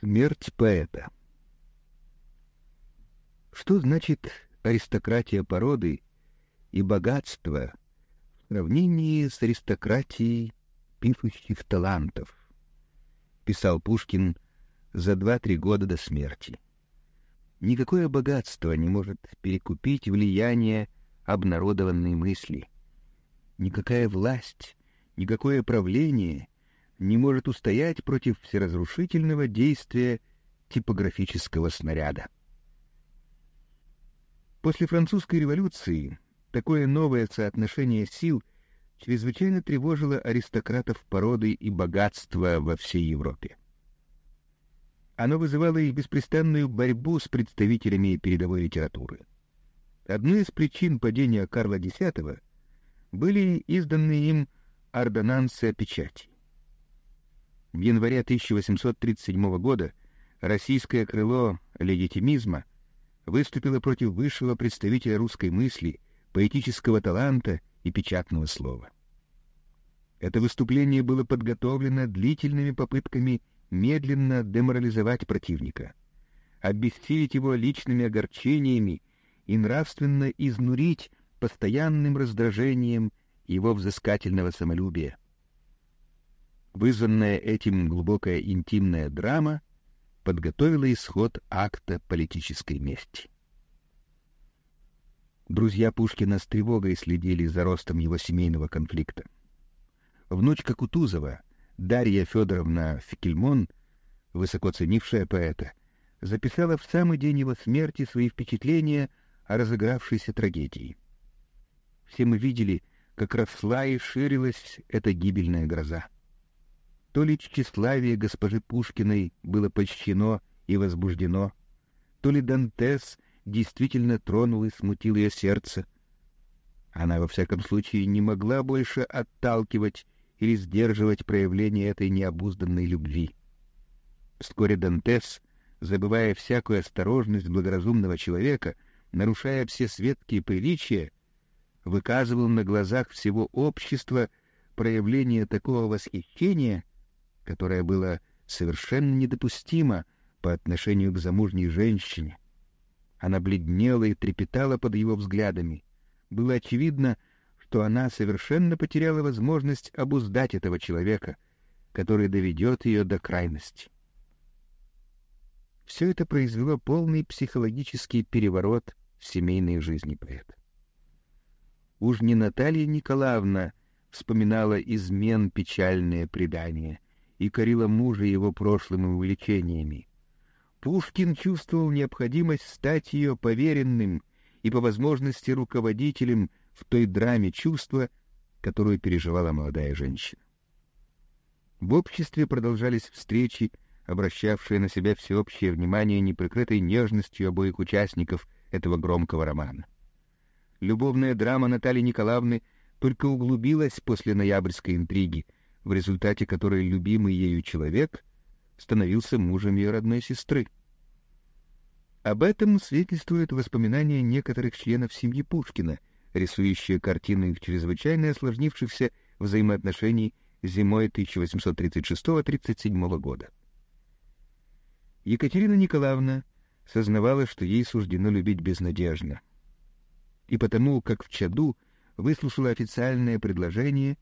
Смерть поэта. Что значит аристократия породы и богатство в сравнении с аристократией пишущих талантов? Писал Пушкин за два-три года до смерти. Никакое богатство не может перекупить влияние обнародованной мысли. Никакая власть, никакое правление не может устоять против всеразрушительного действия типографического снаряда. После французской революции такое новое соотношение сил чрезвычайно тревожило аристократов породы и богатства во всей Европе. Оно вызывало их беспрестанную борьбу с представителями передовой литературы. Одной из причин падения Карла X были изданные им ордонансы о печати. В январе 1837 года российское крыло легитимизма выступило против высшего представителя русской мысли, поэтического таланта и печатного слова. Это выступление было подготовлено длительными попытками медленно деморализовать противника, обессилить его личными огорчениями и нравственно изнурить постоянным раздражением его взыскательного самолюбия. Вызванная этим глубокая интимная драма подготовила исход акта политической мести. Друзья Пушкина с тревогой следили за ростом его семейного конфликта. Внучка Кутузова, Дарья Федоровна Фикельмон, высоко ценившая поэта, записала в самый день его смерти свои впечатления о разыгравшейся трагедии. Все мы видели, как росла и ширилась эта гибельная гроза. То ли тщеславие госпожи Пушкиной было польщено и возбуждено, то ли Дантес действительно тронул и смутил ее сердце. Она, во всяком случае, не могла больше отталкивать или сдерживать проявление этой необузданной любви. Вскоре Дантес, забывая всякую осторожность благоразумного человека, нарушая все светские приличия, выказывал на глазах всего общества проявление такого восхищения, которое было совершенно недопустимо по отношению к замужней женщине. Она бледнела и трепетала под его взглядами. Было очевидно, что она совершенно потеряла возможность обуздать этого человека, который доведет ее до крайности. Все это произвело полный психологический переворот в семейной жизни поэта. Уж не Наталья Николаевна вспоминала измен печальное предание — и корила мужа его прошлыми увлечениями. Пушкин чувствовал необходимость стать ее поверенным и по возможности руководителем в той драме чувства, которую переживала молодая женщина. В обществе продолжались встречи, обращавшие на себя всеобщее внимание неприкрытой нежностью обоих участников этого громкого романа. Любовная драма Натальи Николаевны только углубилась после ноябрьской интриги — в результате которой любимый ею человек становился мужем ее родной сестры. Об этом свидетельствуют воспоминания некоторых членов семьи Пушкина, рисующие картины их чрезвычайно осложнившихся взаимоотношений зимой 1836-37 года. Екатерина Николаевна сознавала, что ей суждено любить безнадежно, и потому, как в чаду, выслушала официальное предложение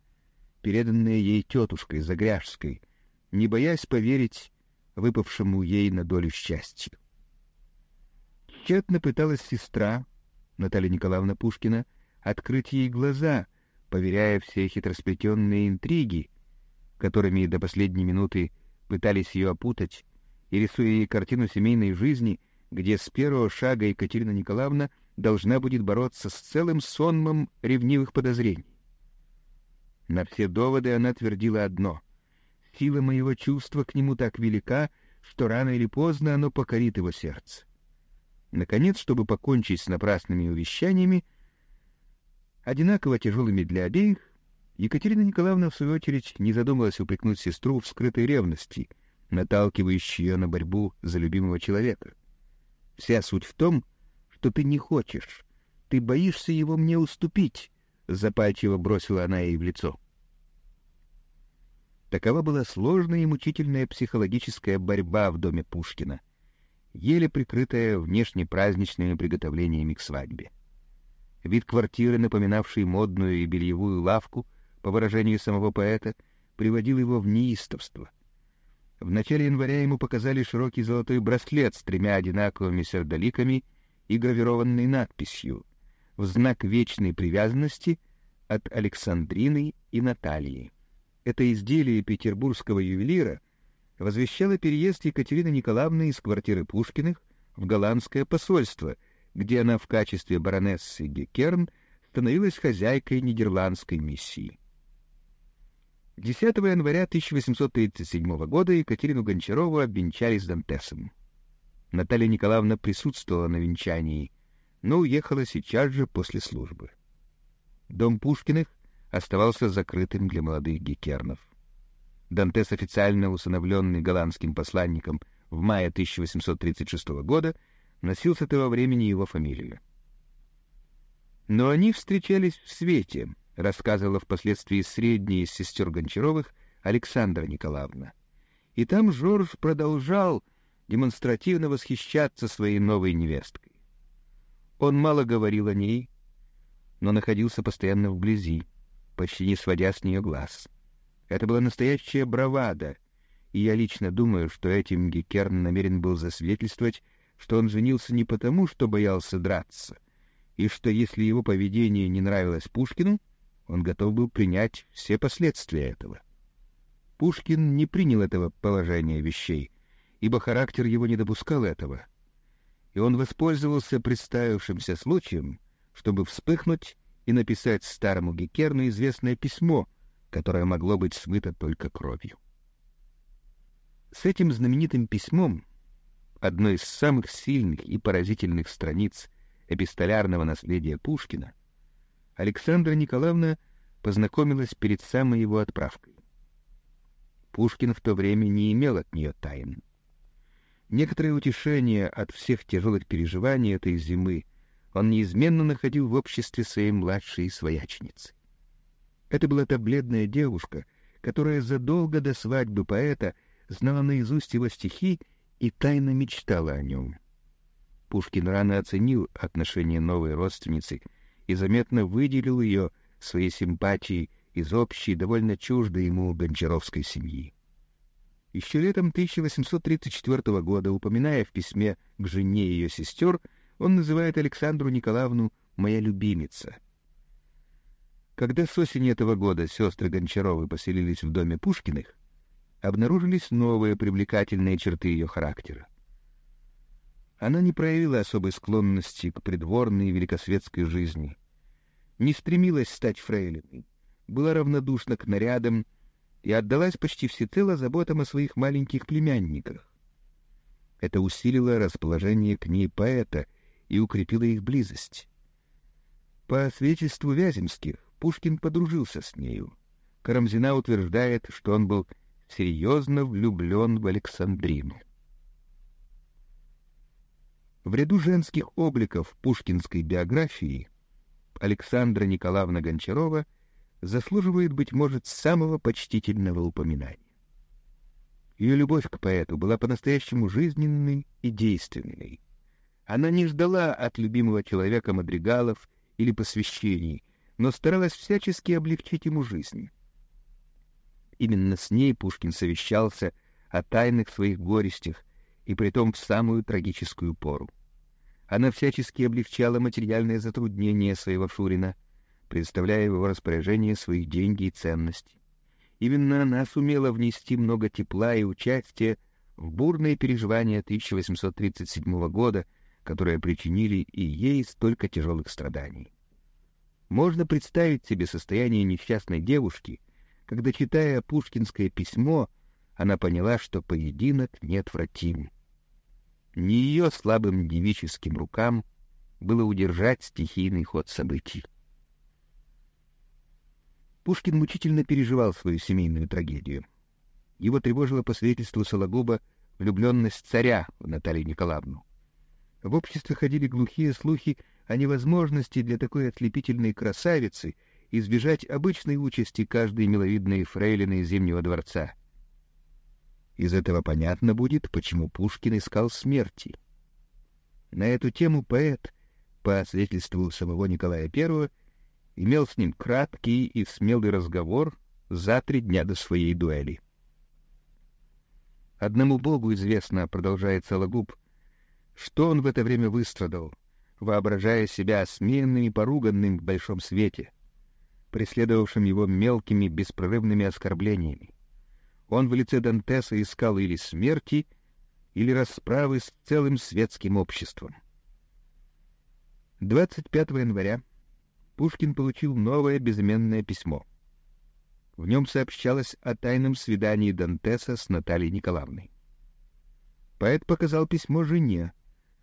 переданное ей тетушкой Загряжской, не боясь поверить выпавшему ей на долю счастью. Тщетно пыталась сестра, Наталья Николаевна Пушкина, открыть ей глаза, поверяя все хитросплетенные интриги, которыми до последней минуты пытались ее опутать, и рисуя ей картину семейной жизни, где с первого шага Екатерина Николаевна должна будет бороться с целым сонмом ревнивых подозрений. На все доводы она твердила одно — сила моего чувства к нему так велика, что рано или поздно оно покорит его сердце. Наконец, чтобы покончить с напрасными увещаниями, одинаково тяжелыми для обеих, Екатерина Николаевна, в свою очередь, не задумалась упрекнуть сестру в скрытой ревности, наталкивающей ее на борьбу за любимого человека. Вся суть в том, что ты не хочешь, ты боишься его мне уступить, — запальчиво бросила она ей в лицо. Такова была сложная и мучительная психологическая борьба в доме Пушкина, еле прикрытая внешне праздничными приготовлениями к свадьбе. Вид квартиры, напоминавшей модную и бельевую лавку, по выражению самого поэта, приводил его в неистовство. В начале января ему показали широкий золотой браслет с тремя одинаковыми сердоликами и гравированной надписью «В знак вечной привязанности от Александрины и Натальи». Это изделие петербургского ювелира возвещало переезд Екатерины Николаевны из квартиры Пушкиных в голландское посольство, где она в качестве баронессы Гекерн становилась хозяйкой нидерландской миссии. 10 января 1837 года Екатерину Гончарову обвенчали с Дантесом. Наталья Николаевна присутствовала на венчании, но уехала сейчас же после службы. Дом Пушкиных оставался закрытым для молодых гекернов. Дантес, официально усыновленный голландским посланником в мае 1836 года, носил с этого времени его фамилию. Но они встречались в свете — рассказывала впоследствии средняя из сестер Гончаровых Александра Николаевна. И там Жорж продолжал демонстративно восхищаться своей новой невесткой. Он мало говорил о ней, но находился постоянно вблизи, почти не сводя с нее глаз. Это была настоящая бравада, и я лично думаю, что этим Гекерн намерен был засвидетельствовать, что он женился не потому, что боялся драться, и что если его поведение не нравилось Пушкину, он готов был принять все последствия этого. Пушкин не принял этого положения вещей, ибо характер его не допускал этого, и он воспользовался представившимся случаем, чтобы вспыхнуть и написать старому Гекерну известное письмо, которое могло быть смыто только кровью. С этим знаменитым письмом, одной из самых сильных и поразительных страниц эпистолярного наследия Пушкина, Александра Николаевна познакомилась перед самой его отправкой. Пушкин в то время не имел от нее тайн. Некоторое утешение от всех тяжелых переживаний этой зимы он неизменно находил в обществе своей младшей свояченицы. Это была та бледная девушка, которая задолго до свадьбы поэта знала наизусть его стихи и тайно мечтала о нем. Пушкин рано оценил отношение новой родственницы и заметно выделил ее своей симпатией из общей, довольно чуждой ему гончаровской семьи. Еще летом 1834 года, упоминая в письме к жене ее сестер, он называет Александру Николаевну «моя любимица». Когда с осени этого года сестры Гончаровы поселились в доме Пушкиных, обнаружились новые привлекательные черты ее характера. Она не проявила особой склонности к придворной великосветской жизни, не стремилась стать фрейлиной, была равнодушна к нарядам и отдалась почти всецело заботам о своих маленьких племянниках. Это усилило расположение к ней поэта и укрепило их близость. По свидетельству Вяземских, Пушкин подружился с нею. Карамзина утверждает, что он был серьезно влюблен в Александрину. В ряду женских обликов пушкинской биографии Александра Николаевна Гончарова заслуживает, быть может, самого почтительного упоминания. Ее любовь к поэту была по-настоящему жизненной и действенной. Она не ждала от любимого человека мадригалов или посвящений, но старалась всячески облегчить ему жизнь. Именно с ней Пушкин совещался о тайных своих горестях, и притом в самую трагическую пору. Она всячески облегчала материальные затруднения своего Шурина, представляя в его распоряжение свои деньги и ценности. Именно она сумела внести много тепла и участия в бурные переживания 1837 года, которые причинили и ей столько тяжелых страданий. Можно представить себе состояние несчастной девушки, когда, читая пушкинское письмо, она поняла, что поединок неотвратим не ее слабым девическим рукам было удержать стихийный ход событий. Пушкин мучительно переживал свою семейную трагедию. Его тревожила по свидетельству Сологуба влюбленность царя в Наталью Николаевну. В обществе ходили глухие слухи о невозможности для такой ослепительной красавицы избежать обычной участи каждой миловидной фрейлины Зимнего дворца. Из этого понятно будет, почему Пушкин искал смерти. На эту тему поэт, по свидетельству самого Николая I, имел с ним краткий и смелый разговор за три дня до своей дуэли. Одному Богу известно, продолжает Сологуб, что он в это время выстрадал, воображая себя осмеянным и поруганным в большом свете, преследовавшим его мелкими беспрерывными оскорблениями. Он в лице Дантеса искал или смерти, или расправы с целым светским обществом. 25 января Пушкин получил новое безыменное письмо. В нем сообщалось о тайном свидании Дантеса с Натальей Николаевной. Поэт показал письмо жене,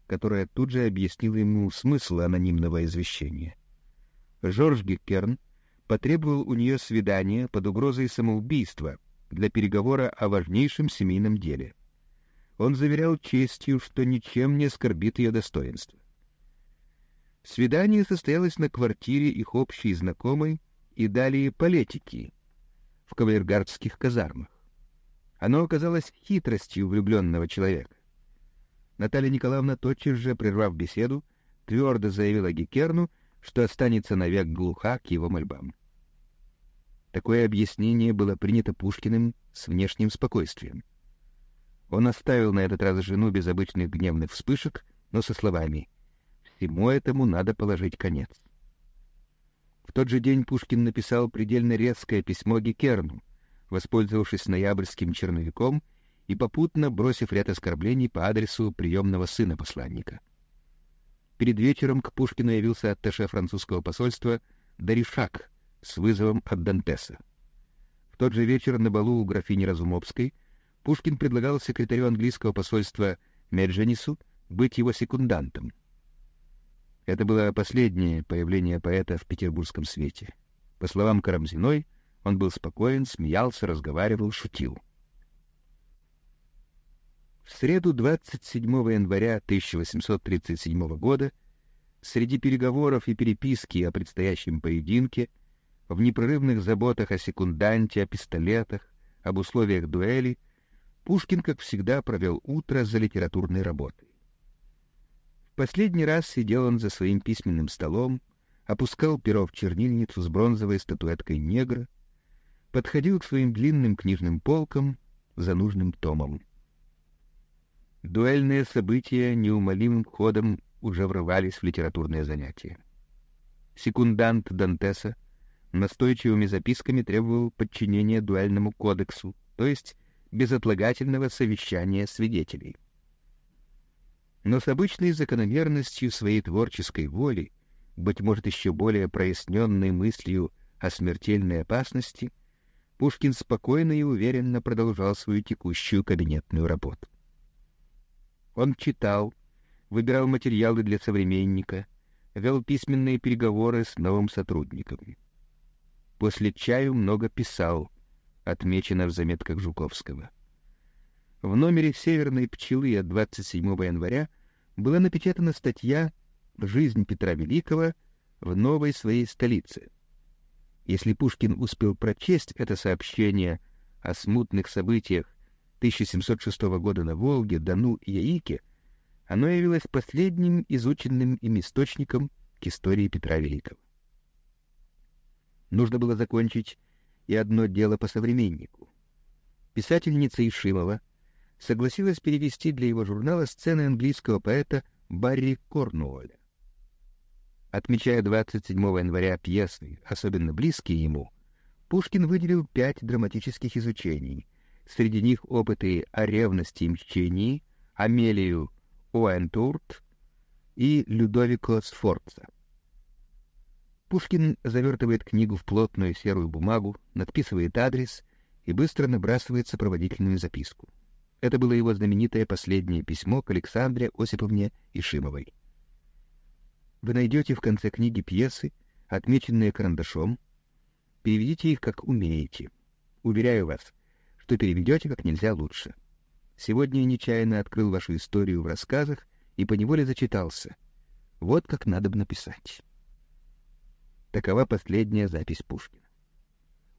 которая тут же объяснила ему смысл анонимного извещения. Жорж Геккерн потребовал у нее свидания под угрозой самоубийства для переговора о важнейшем семейном деле. Он заверял честью, что ничем не оскорбит ее достоинство. Свидание состоялось на квартире их общей знакомой и далее политики в кавалергардских казармах. Оно оказалось хитростью влюбленного человека. Наталья Николаевна, тотчас же прервав беседу, твердо заявила Гекерну, что останется навек глуха к его мольбам. Такое объяснение было принято Пушкиным с внешним спокойствием. Он оставил на этот раз жену без обычных гневных вспышек, но со словами Всему этому надо положить конец. В тот же день Пушкин написал предельно резкое письмо Гекерну, воспользовавшись ноябрьским черновиком и попутно бросив ряд оскорблений по адресу приемного сына посланника. Перед вечером к Пушкину явился атташе французского посольства Даришак с вызовом от Дантеса. В тот же вечер на балу у графини Разумовской Пушкин предлагал секретарю английского посольства Медженису быть его секундантом — это было последнее появление поэта в петербургском свете. По словам Карамзиной, он был спокоен, смеялся, разговаривал, шутил. В среду 27 января 1837 года среди переговоров и переписки о предстоящем поединке, в непрерывных заботах о секунданте, о пистолетах, об условиях дуэли, Пушкин, как всегда, провел утро за литературной работой. Последний раз сидел он за своим письменным столом, опускал перо в чернильницу с бронзовой статуэткой негра, подходил к своим длинным книжным полкам за нужным томом. Дуэльные события неумолимым ходом уже врывались в литературные занятия. Секундант Дантеса настойчивыми записками требовал подчинения дуэльному кодексу, то есть безотлагательного совещания свидетелей но с обычной закономерностью своей творческой воли, быть может, еще более проясненной мыслью о смертельной опасности, Пушкин спокойно и уверенно продолжал свою текущую кабинетную работу. Он читал, выбирал материалы для современника, вел письменные переговоры с новым сотрудником. После чаю много писал, отмечено в заметках Жуковского. В номере «Северной пчелы» от 27 января была напечатана статья «Жизнь Петра Великого в новой своей столице». Если Пушкин успел прочесть это сообщение о смутных событиях 1706 года на Волге, Дону и Яике, оно явилось последним изученным им источником к истории Петра Великого. Нужно было закончить и одно дело по современнику. Писательница Ишимова — согласилась перевести для его журнала сцены английского поэта Барри Корнуолля. Отмечая 27 января пьесы, особенно близкие ему, Пушкин выделил пять драматических изучений. Среди них опыты о ревности и мщении, Амелию Уэнтурт и Людовико Сфорца. Пушкин завертывает книгу в плотную серую бумагу, надписывает адрес и быстро набрасывает сопроводительную записку. Это было его знаменитое последнее письмо к Александре Осиповне Ишимовой. Вы найдете в конце книги пьесы, отмеченные карандашом. Переведите их, как умеете. Уверяю вас, что переведете как нельзя лучше. Сегодня я нечаянно открыл вашу историю в рассказах и поневоле зачитался. Вот как надо бы написать. Такова последняя запись Пушкина.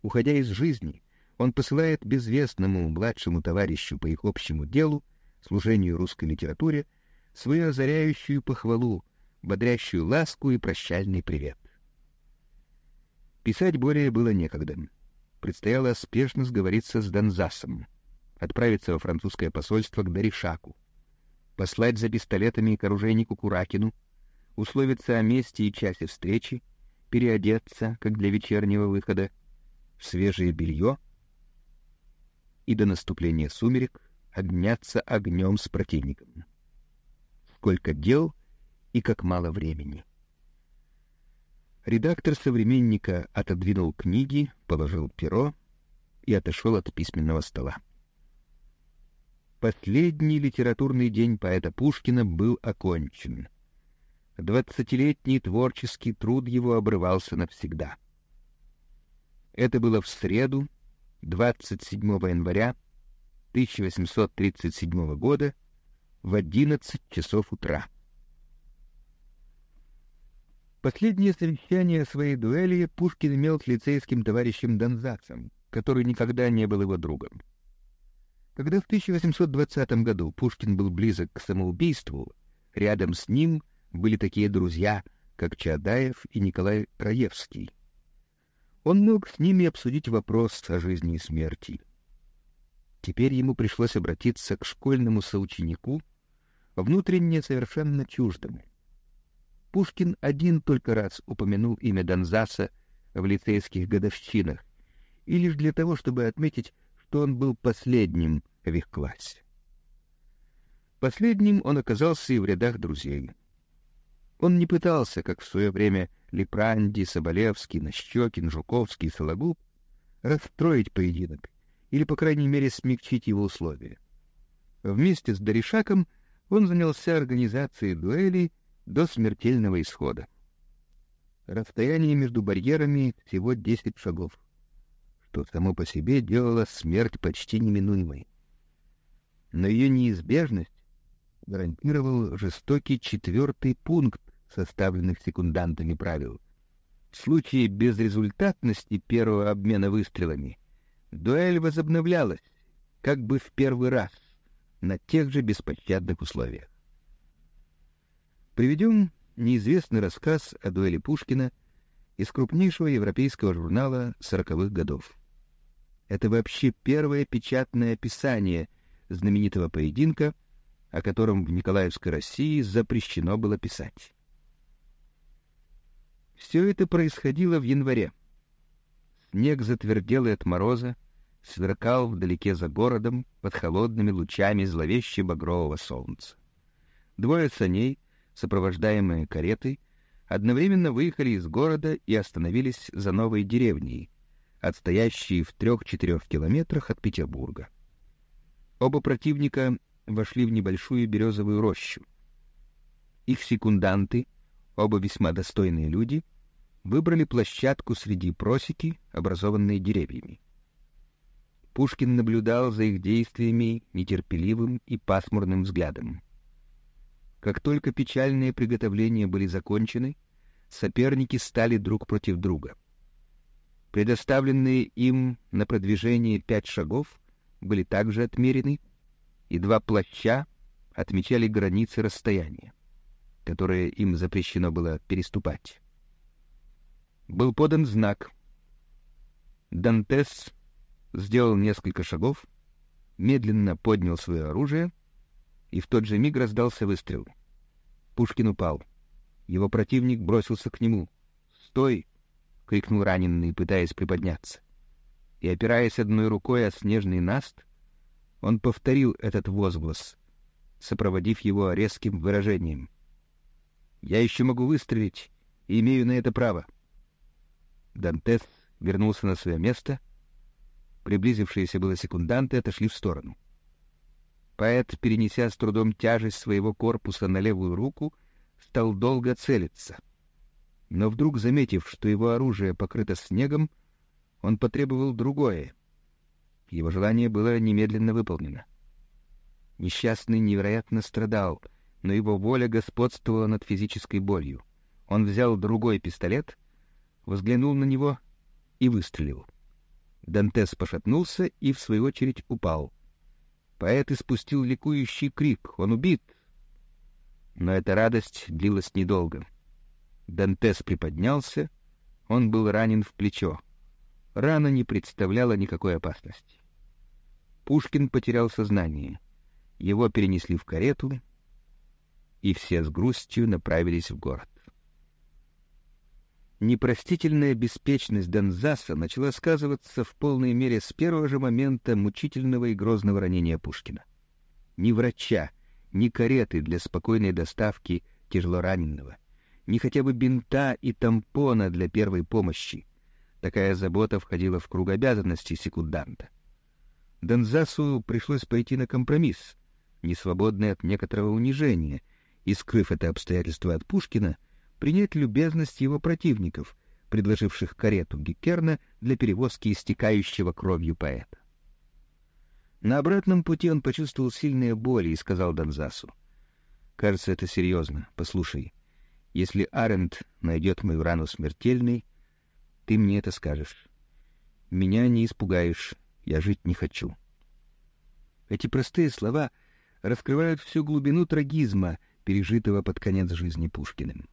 Уходя из жизни, он посылает безвестному младшему товарищу по их общему делу, служению русской литературе, свою озаряющую похвалу, бодрящую ласку и прощальный привет. Писать более было некогда. Предстояло спешно сговориться с Донзасом, отправиться во французское посольство к Даришаку, послать за пистолетами к оружейнику Куракину, условиться о месте и часе встречи, переодеться, как для вечернего выхода, в свежее белье и до наступления сумерек обняться огнем с противником. Сколько дел и как мало времени. Редактор «Современника» отодвинул книги, положил перо и отошел от письменного стола. Последний литературный день поэта Пушкина был окончен. Двадцатилетний творческий труд его обрывался навсегда. Это было в среду, 27 января 1837 года в 11 часов утра. Последнее совещание своей дуэли Пушкин имел с лицейским товарищем Донзацем, который никогда не был его другом. Когда в 1820 году Пушкин был близок к самоубийству, рядом с ним были такие друзья, как Чадаев и Николай Раевский. Он мог с ними обсудить вопрос о жизни и смерти. Теперь ему пришлось обратиться к школьному соученику, внутренне совершенно чуждому. Пушкин один только раз упомянул имя Донзаса в лицейских годовщинах, и лишь для того, чтобы отметить, что он был последним в их классе. Последним он оказался и в рядах друзей. Он не пытался, как в свое время Лепранди, Соболевский, Нащекин, Жуковский, Сологуб, расстроить поединок или, по крайней мере, смягчить его условия. Вместе с Даришаком он занялся организацией дуэли до смертельного исхода. Расстояние между барьерами всего 10 шагов что само по себе делало смерть почти неминуемой. Но ее неизбежность гарантировал жестокий четвертый пункт составленных секундантами правил. В случае безрезультатности первого обмена выстрелами дуэль возобновлялась, как бы в первый раз, на тех же беспощадных условиях. Приведем неизвестный рассказ о дуэли Пушкина из крупнейшего европейского журнала сороковых годов. Это вообще первое печатное описание знаменитого поединка, о котором в Николаевской России запрещено было писать. Все это происходило в январе. Снег затверделый от мороза, сверкал вдалеке за городом под холодными лучами зловеще багрового солнца. Двое саней, сопровождаемые каретой, одновременно выехали из города и остановились за новой деревней, отстоящие в трех-четырех километрах от Петербурга. Оба противника вошли в небольшую березовую рощу. Их секунданты, оба весьма достойные люди, выбрали площадку среди просеки, образованной деревьями. Пушкин наблюдал за их действиями нетерпеливым и пасмурным взглядом. Как только печальные приготовления были закончены, соперники стали друг против друга — Предоставленные им на продвижение пять шагов были также отмерены, и два плаща отмечали границы расстояния, которое им запрещено было переступать. Был подан знак. Дантес сделал несколько шагов, медленно поднял свое оружие, и в тот же миг раздался выстрел. Пушкин упал. Его противник бросился к нему. «Стой!» — крикнул раненый, пытаясь приподняться. И, опираясь одной рукой о снежный наст, он повторил этот возглас, сопроводив его резким выражением. «Я еще могу выстрелить и имею на это право». Дантес вернулся на свое место. Приблизившиеся было секунданты отошли в сторону. Поэт, перенеся с трудом тяжесть своего корпуса на левую руку, стал долго целиться — но вдруг, заметив, что его оружие покрыто снегом, он потребовал другое. Его желание было немедленно выполнено. Несчастный невероятно страдал, но его воля господствовала над физической болью. Он взял другой пистолет, взглянул на него и выстрелил. Дантес пошатнулся и, в свою очередь, упал. Поэт испустил ликующий крик «Он убит!». Но эта радость длилась недолго. Дантес приподнялся, он был ранен в плечо. Рана не представляла никакой опасности. Пушкин потерял сознание. Его перенесли в карету, и все с грустью направились в город. Непростительная беспечность Донзаса начала сказываться в полной мере с первого же момента мучительного и грозного ранения Пушкина. Ни врача, ни кареты для спокойной доставки тяжелораненого, ни хотя бы бинта и тампона для первой помощи. Такая забота входила в круг обязанностей секунданта. Донзасу пришлось пойти на компромисс, не свободный от некоторого унижения, и, скрыв это обстоятельство от Пушкина, принять любезность его противников, предложивших карету Геккерна для перевозки истекающего кровью поэта. На обратном пути он почувствовал сильные боли и сказал Донзасу, «Кажется, это серьезно. Послушай, если Арент найдет мою рану смертельной, ты мне это скажешь. Меня не испугаешь, я жить не хочу». Эти простые слова раскрывают всю глубину трагизма, пережитого под конец жизни Пушкиным.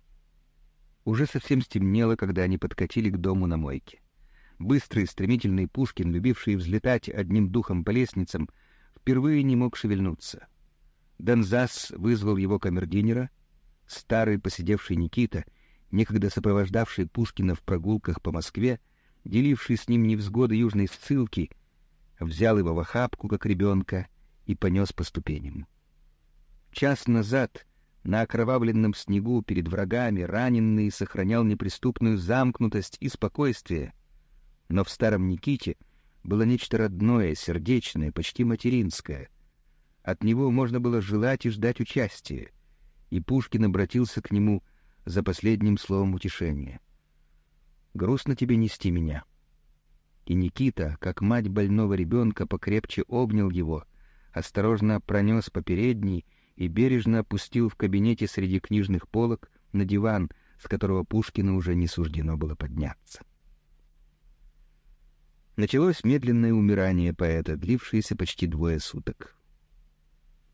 Уже совсем стемнело, когда они подкатили к дому на мойке. Быстрый, стремительный Пушкин, любивший взлетать одним духом по лестницам, впервые не мог шевельнуться. Донзас вызвал его камердинера, старый посидевший Никита, некогда сопровождавший Пушкина в прогулках по Москве, деливший с ним невзгоды южной ссылки, взял его в охапку, как ребенка, и понес по ступеням. Час назад на окровавленном снегу перед врагами раненый сохранял неприступную замкнутость и спокойствие, но в старом Никите было нечто родное, сердечное, почти материнское. От него можно было желать и ждать участия, и Пушкин обратился к нему за последним словом утешения. «Грустно тебе нести меня». И Никита, как мать больного ребенка, покрепче обнял его, осторожно пронес по передней и бережно опустил в кабинете среди книжных полок на диван, с которого Пушкину уже не суждено было подняться. Началось медленное умирание поэта, длившееся почти двое суток.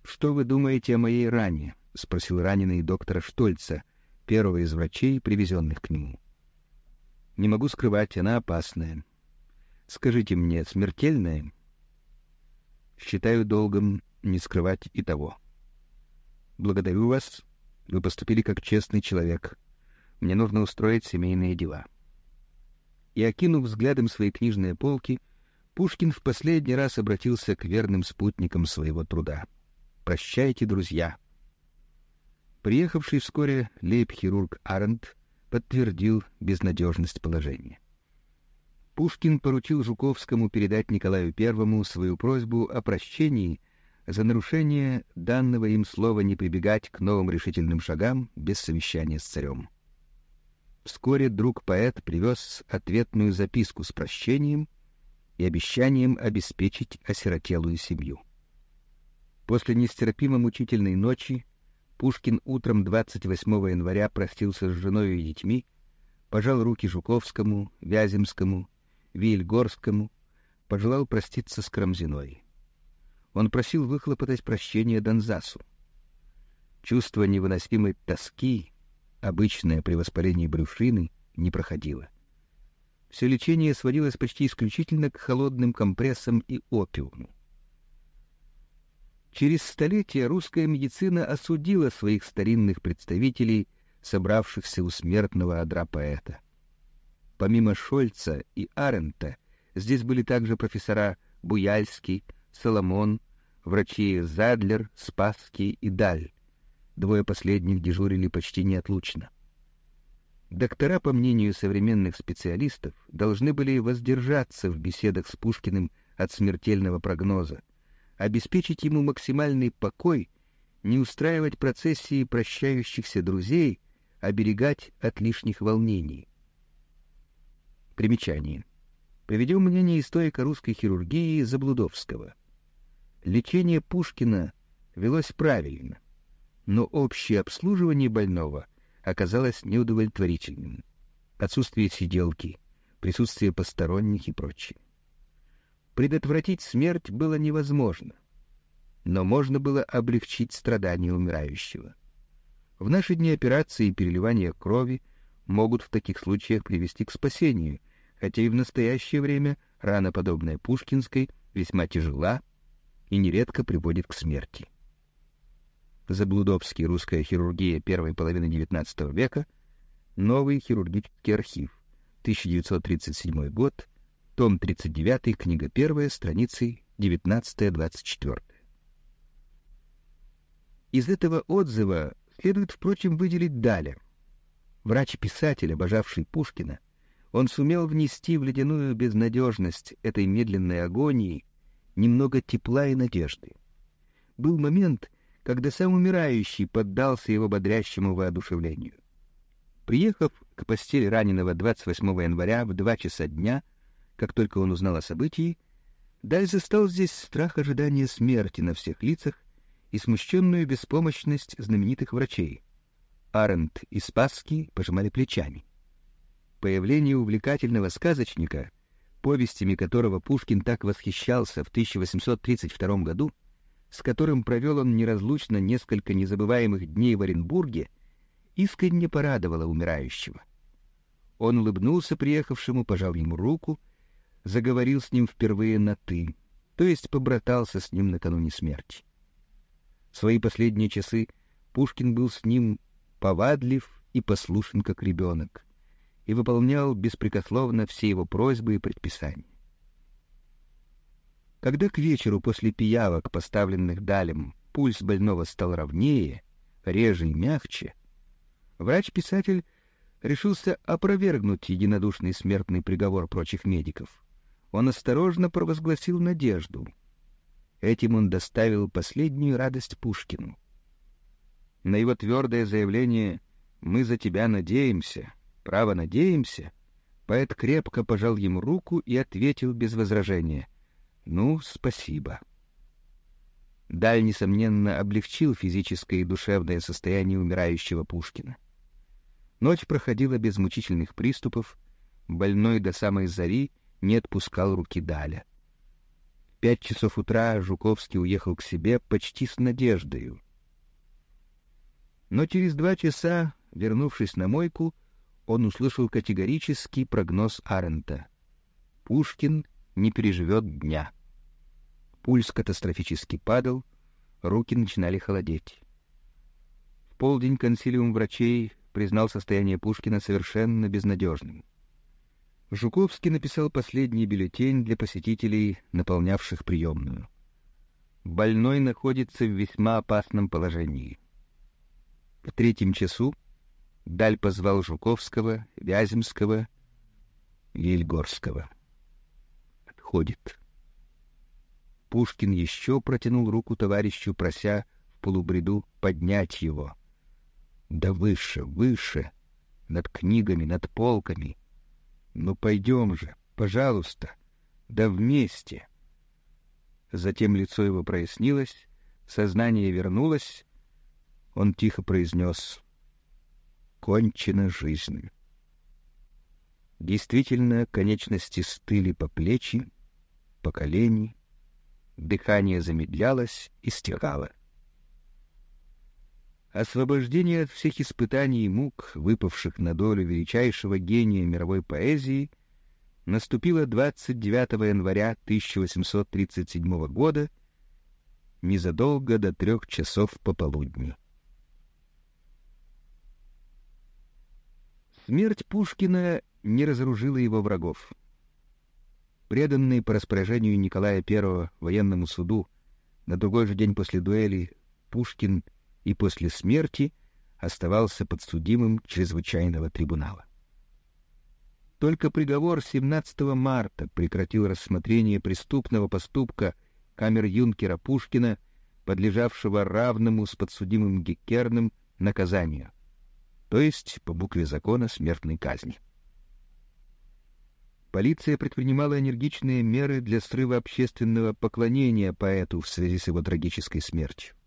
«Что вы думаете о моей ране?» — спросил раненый доктора Штольца, первого из врачей, привезенных к нему. «Не могу скрывать, она опасная. Скажите мне, смертельная?» «Считаю долгом не скрывать и того». Благодарю вас. Вы поступили как честный человек. Мне нужно устроить семейные дела. И, окинув взглядом свои книжные полки, Пушкин в последний раз обратился к верным спутникам своего труда. «Прощайте, друзья!» Приехавший вскоре лейб-хирург Арендт подтвердил безнадежность положения. Пушкин поручил Жуковскому передать Николаю I свою просьбу о прощении за нарушение данного им слова не прибегать к новым решительным шагам без совещания с царем. Вскоре друг-поэт привез ответную записку с прощением и обещанием обеспечить осиротелую семью. После нестерпимо мучительной ночи Пушкин утром 28 января простился с женой и детьми, пожал руки Жуковскому, Вяземскому, Вильгорскому, пожелал проститься с Крамзиной. Он просил выхлопотать прощение Донзасу. Чувство невыносимой тоски, обычное при воспалении брюшины, не проходило. Все лечение сводилось почти исключительно к холодным компрессам и опиуму. Через столетия русская медицина осудила своих старинных представителей, собравшихся у смертного одра поэта. Помимо Шольца и Арента, здесь были также профессора Буяльский, Соломон, врачи Задлер, Спасский и Даль. Двое последних дежурили почти неотлучно. Доктора, по мнению современных специалистов, должны были воздержаться в беседах с Пушкиным от смертельного прогноза, обеспечить ему максимальный покой, не устраивать процессии прощающихся друзей, оберегать от лишних волнений. Примечание. Приведем мнение историка русской хирургии Заблудовского — Лечение Пушкина велось правильно, но общее обслуживание больного оказалось неудовлетворительным. отсутствие сиделки, присутствие посторонних и прочее. Предотвратить смерть было невозможно, но можно было облегчить страдания умирающего. В наши дни операции и переливания крови могут в таких случаях привести к спасению, хотя и в настоящее время рана, подобная Пушкинской, весьма тяжела и нередко приводит к смерти. Заблудовский «Русская хирургия первой половины XIX века», Новый хирургический архив, 1937 год, том 39, книга 1, страницы 19-24. Из этого отзыва следует, впрочем, выделить Даля. Врач-писатель, обожавший Пушкина, он сумел внести в ледяную безнадежность этой медленной агонии немного тепла и надежды. Был момент, когда сам умирающий поддался его бодрящему воодушевлению. Приехав к постели раненого 28 января в два часа дня, как только он узнал о событии, Даль застал здесь страх ожидания смерти на всех лицах и смущенную беспомощность знаменитых врачей. Арент и Спасский пожимали плечами. Появление увлекательного сказочника, повестями которого Пушкин так восхищался в 1832 году, с которым провел он неразлучно несколько незабываемых дней в Оренбурге, искренне порадовало умирающего. Он улыбнулся приехавшему, пожал ему руку — заговорил с ним впервые на «ты», то есть побратался с ним накануне смерти. В свои последние часы Пушкин был с ним повадлив и послушен, как ребенок, и выполнял беспрекословно все его просьбы и предписания. Когда к вечеру после пиявок, поставленных Далем, пульс больного стал ровнее, реже и мягче, врач-писатель решился опровергнуть единодушный смертный приговор прочих медиков — он осторожно провозгласил надежду. Этим он доставил последнюю радость Пушкину. На его твердое заявление «Мы за тебя надеемся, право надеемся», поэт крепко пожал ему руку и ответил без возражения «Ну, спасибо». Даль, несомненно, облегчил физическое и душевное состояние умирающего Пушкина. Ночь проходила без мучительных приступов, больной до самой зари — не отпускал руки Даля. Пять часов утра Жуковский уехал к себе почти с надеждою. Но через два часа, вернувшись на мойку, он услышал категорический прогноз Арента. Пушкин не переживет дня. Пульс катастрофически падал, руки начинали холодеть. В полдень консилиум врачей признал состояние Пушкина совершенно безнадежным. Жуковский написал последний бюллетень для посетителей, наполнявших приемную. Больной находится в весьма опасном положении. В третьем часу Даль позвал Жуковского, Вяземского, Вильгорского. Отходит. Пушкин еще протянул руку товарищу, прося в полубреду поднять его. Да выше, выше, над книгами, над полками — ну пойдем же, пожалуйста, да вместе. Затем лицо его прояснилось, сознание вернулось. Он тихо произнес «Кончена жизнь». Действительно, конечности стыли по плечи, по колени, дыхание замедлялось и стихало. Освобождение от всех испытаний и мук, выпавших на долю величайшего гения мировой поэзии, наступило 29 января 1837 года, незадолго до трех часов пополудни. Смерть Пушкина не разоружила его врагов. Преданный по распоряжению Николая I военному суду на другой же день после дуэли Пушкин — и после смерти оставался подсудимым чрезвычайного трибунала. Только приговор 17 марта прекратил рассмотрение преступного поступка камер-юнкера Пушкина, подлежавшего равному с подсудимым Геккерным наказанию, то есть по букве закона смертной казни. Полиция предпринимала энергичные меры для срыва общественного поклонения поэту в связи с его трагической смертью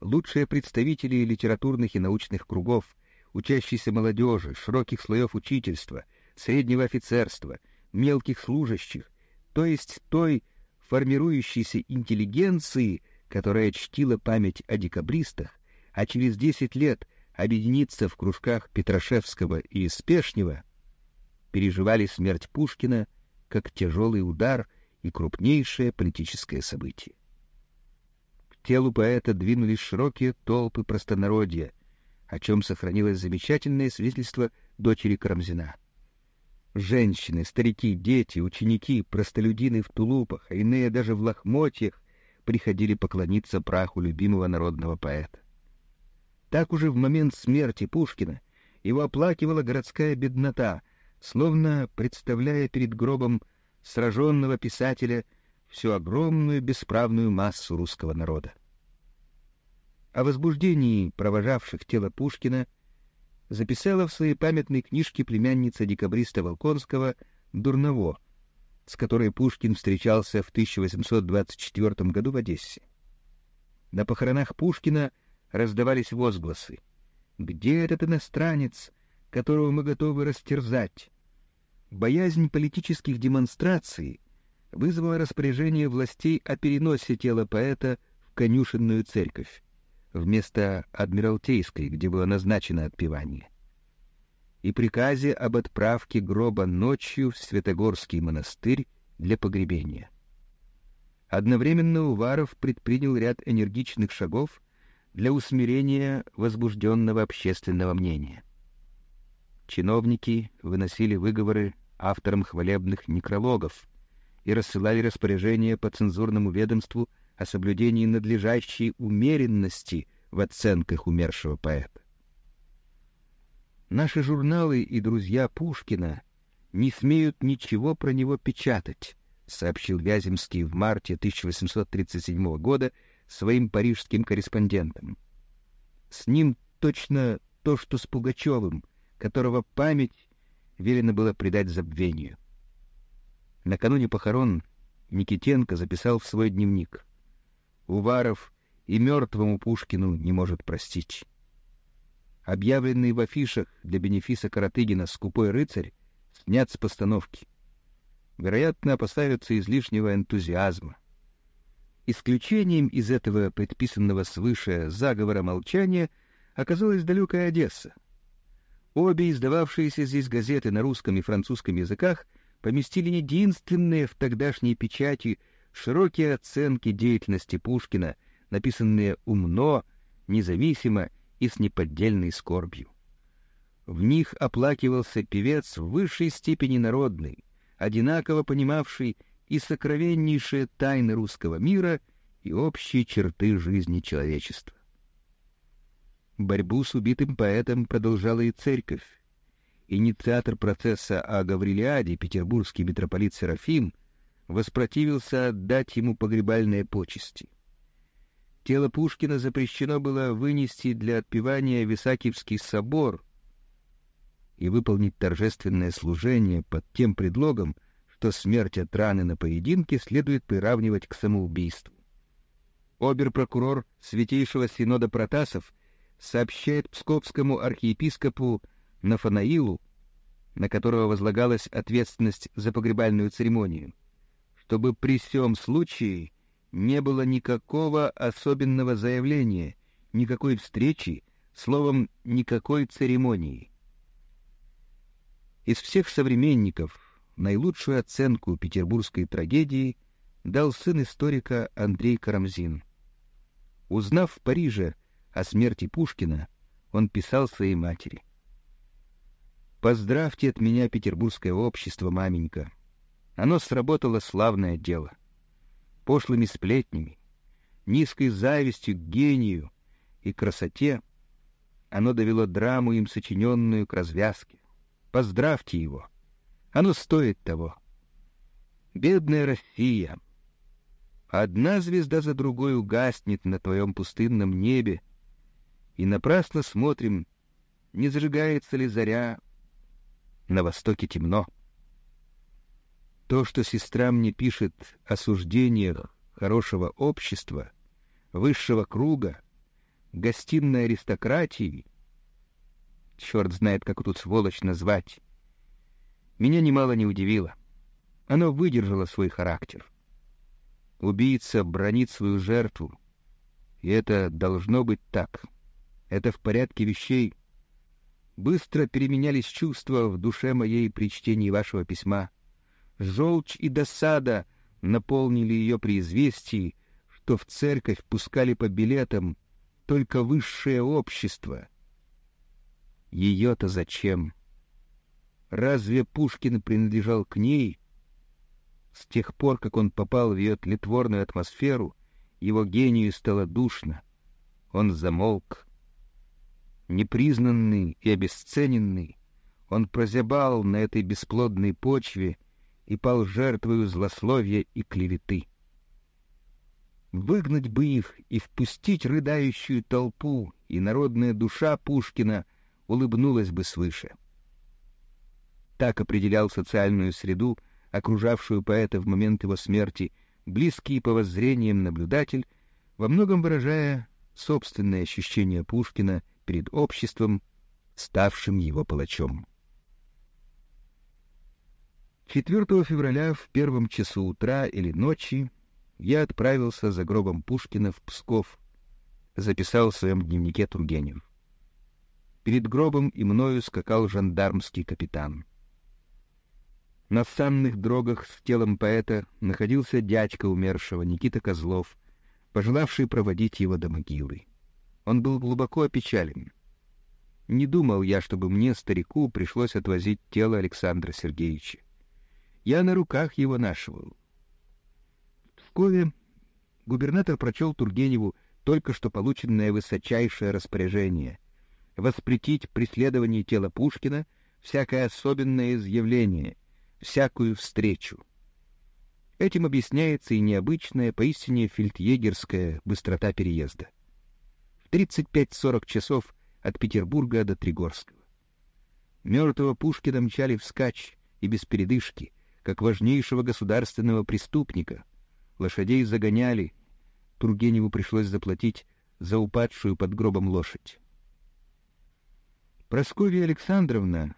лучшие представители литературных и научных кругов, учащейся молодежи, широких слоев учительства, среднего офицерства, мелких служащих, то есть той формирующейся интеллигенции, которая чтила память о декабристах, а через десять лет объединиться в кружках Петрашевского и Спешнева, переживали смерть Пушкина как тяжелый удар и крупнейшее политическое событие. К телу поэта двинулись широкие толпы простонародья, о чем сохранилось замечательное свидетельство дочери Карамзина. Женщины, старики, дети, ученики, простолюдины в тулупах, а иные даже в лохмотьях приходили поклониться праху любимого народного поэта. Так уже в момент смерти Пушкина его оплакивала городская беднота, словно представляя перед гробом сраженного писателя всю огромную бесправную массу русского народа. О возбуждении провожавших тело Пушкина записала в своей памятной книжке племянница декабриста Волконского Дурново, с которой Пушкин встречался в 1824 году в Одессе. На похоронах Пушкина раздавались возгласы. «Где этот иностранец, которого мы готовы растерзать?» Боязнь политических демонстраций вызвала распоряжение властей о переносе тела поэта в конюшенную церковь вместо Адмиралтейской, где было назначено отпевание, и приказе об отправке гроба ночью в Святогорский монастырь для погребения. Одновременно Уваров предпринял ряд энергичных шагов для усмирения возбужденного общественного мнения. Чиновники выносили выговоры авторам хвалебных некрологов и рассылали распоряжения по цензурному ведомству о соблюдении надлежащей умеренности в оценках умершего поэта. Наши журналы и друзья Пушкина не смеют ничего про него печатать, сообщил Вяземский в марте 1837 года своим парижским корреспондентам. С ним точно то, что с Пугачевым, которого память велено было предать забвению. Накануне похорон Никитенко записал в свой дневник: Уваров и мертвому Пушкину не может простить. Объявленный в афишах для бенефиса Каратыгина «Скупой рыцарь» снят с постановки. Вероятно, опасаются излишнего энтузиазма. Исключением из этого предписанного свыше заговора молчания оказалась далекая Одесса. Обе издававшиеся здесь газеты на русском и французском языках поместили единственные в тогдашней печати широкие оценки деятельности Пушкина, написанные умно, независимо и с неподдельной скорбью. В них оплакивался певец в высшей степени народный, одинаково понимавший и сокровеннейшие тайны русского мира, и общие черты жизни человечества. Борьбу с убитым поэтом продолжала и церковь. Инициатор процесса о Гаврилиаде, петербургский митрополит Серафим, воспротивился отдать ему погребальные почести. Тело Пушкина запрещено было вынести для отпевания в Исаакиевский собор и выполнить торжественное служение под тем предлогом, что смерть от раны на поединке следует приравнивать к самоубийству. Обер-прокурор Святейшего Синода Протасов сообщает псковскому архиепископу Нафанаилу, на которого возлагалась ответственность за погребальную церемонию, чтобы при всем случае не было никакого особенного заявления, никакой встречи, словом, никакой церемонии. Из всех современников наилучшую оценку петербургской трагедии дал сын историка Андрей Карамзин. Узнав в Париже о смерти Пушкина, он писал своей матери: "Поздравьте от меня петербургское общество, маменька. Оно сработало славное дело. Пошлыми сплетнями, низкой завистью к гению и красоте оно довело драму им сочиненную к развязке. Поздравьте его. Оно стоит того. Бедная Россия. Одна звезда за другой угаснет на твоем пустынном небе, и напрасно смотрим, не зажигается ли заря. На востоке темно. То, что сестра мне пишет о суждениях хорошего общества, высшего круга, гостиной аристократии, черт знает, как эту сволочь назвать, меня немало не удивило. Оно выдержало свой характер. Убийца бронит свою жертву, и это должно быть так. Это в порядке вещей. Быстро переменялись чувства в душе моей при чтении вашего письма. Желчь и досада наполнили ее при известии, что в церковь пускали по билетам только высшее общество. Ее-то зачем? Разве Пушкин принадлежал к ней? С тех пор, как он попал в ее тлетворную атмосферу, его гению стало душно. Он замолк. Непризнанный и обесцененный, он прозябал на этой бесплодной почве и пал жертвою злословия и клеветы. Выгнать бы их и впустить рыдающую толпу, и народная душа Пушкина улыбнулась бы свыше. Так определял социальную среду, окружавшую поэта в момент его смерти, близкий по воззрениям наблюдатель, во многом выражая собственное ощущение Пушкина перед обществом, ставшим его палачом. 4 февраля в первом часу утра или ночи я отправился за гробом Пушкина в Псков, записал в своем дневнике Тургенев. Перед гробом и мною скакал жандармский капитан. На санных дрогах с телом поэта находился дядька умершего Никита Козлов, пожелавший проводить его до могилы. Он был глубоко опечален. Не думал я, чтобы мне, старику, пришлось отвозить тело Александра Сергеевича. Я на руках его нашивал. В Пскове губернатор прочел Тургеневу только что полученное высочайшее распоряжение — воспретить преследование тела Пушкина всякое особенное изъявление — всякую встречу. Этим объясняется и необычная, поистине фельдъегерская быстрота переезда. В 35-40 часов от Петербурга до Тригорского. Мертвого Пушкина мчали вскачь и без передышки, как важнейшего государственного преступника. Лошадей загоняли. Тургеневу пришлось заплатить за упадшую под гробом лошадь. Прасковья Александровна,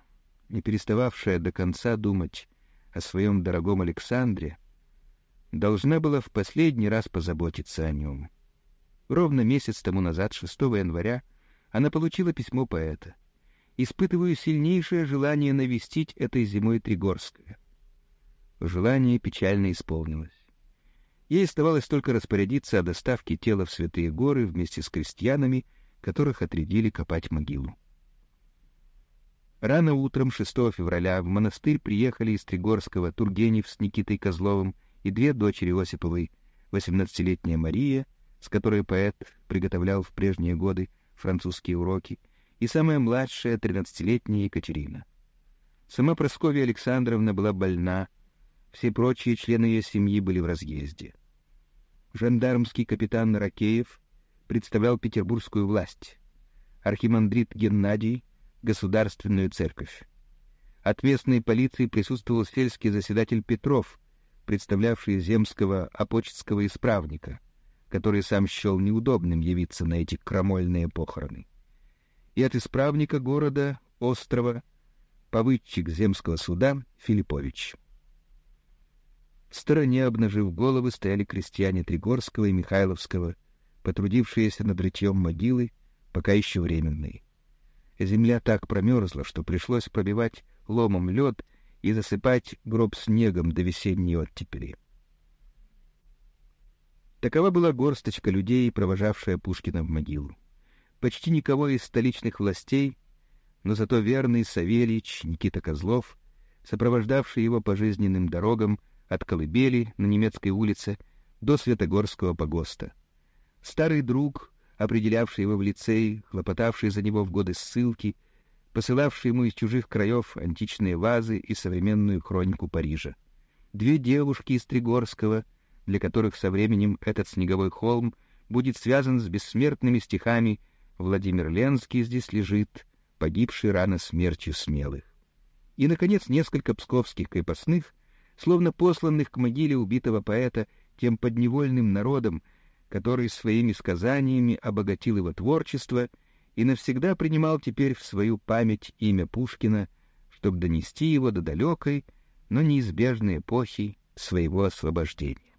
не перестававшая до конца думать о своем дорогом Александре, должна была в последний раз позаботиться о нем. Ровно месяц тому назад, 6 января, она получила письмо поэта. «Испытываю сильнейшее желание навестить этой зимой Тригорское». Желание печально исполнилось. Ей оставалось только распорядиться о доставке тела в Святые Горы вместе с крестьянами, которых отрядили копать могилу. Рано утром 6 февраля в монастырь приехали из Тригорского Тургенев с Никитой Козловым и две дочери Осиповой, 18-летняя Мария, с которой поэт приготовлял в прежние годы французские уроки, и самая младшая, 13-летняя Екатерина. Сама Прасковья Александровна была больна, все прочие члены ее семьи были в разъезде. Жандармский капитан Ракеев представлял петербургскую власть. Архимандрит Геннадий государственную церковь. От местной полиции присутствовал сельский заседатель Петров, представлявший земского опочетского исправника, который сам счел неудобным явиться на эти крамольные похороны. И от исправника города, острова, повыдчик земского суда Филиппович. В стороне, обнажив головы, стояли крестьяне Тригорского и Михайловского, потрудившиеся над рытьем могилы, пока еще временные. Земля так промерзла, что пришлось пробивать ломом лед и засыпать гроб снегом до весенней оттепели. Такова была горсточка людей, провожавшая Пушкина в могилу. Почти никого из столичных властей, но зато верный Савельич Никита Козлов, сопровождавший его по жизненным дорогам от Колыбели на немецкой улице до Светогорского погоста. Старый друг, определявший его в лицей, хлопотавший за него в годы ссылки, посылавший ему из чужих краев античные вазы и современную хронику Парижа. Две девушки из Тригорского, для которых со временем этот снеговой холм будет связан с бессмертными стихами «Владимир Ленский здесь лежит, погибший рано смертью смелых». И, наконец, несколько псковских крепостных, словно посланных к могиле убитого поэта тем подневольным народом, который своими сказаниями обогатил его творчество и навсегда принимал теперь в свою память имя Пушкина, чтобы донести его до далекой, но неизбежной эпохи своего освобождения.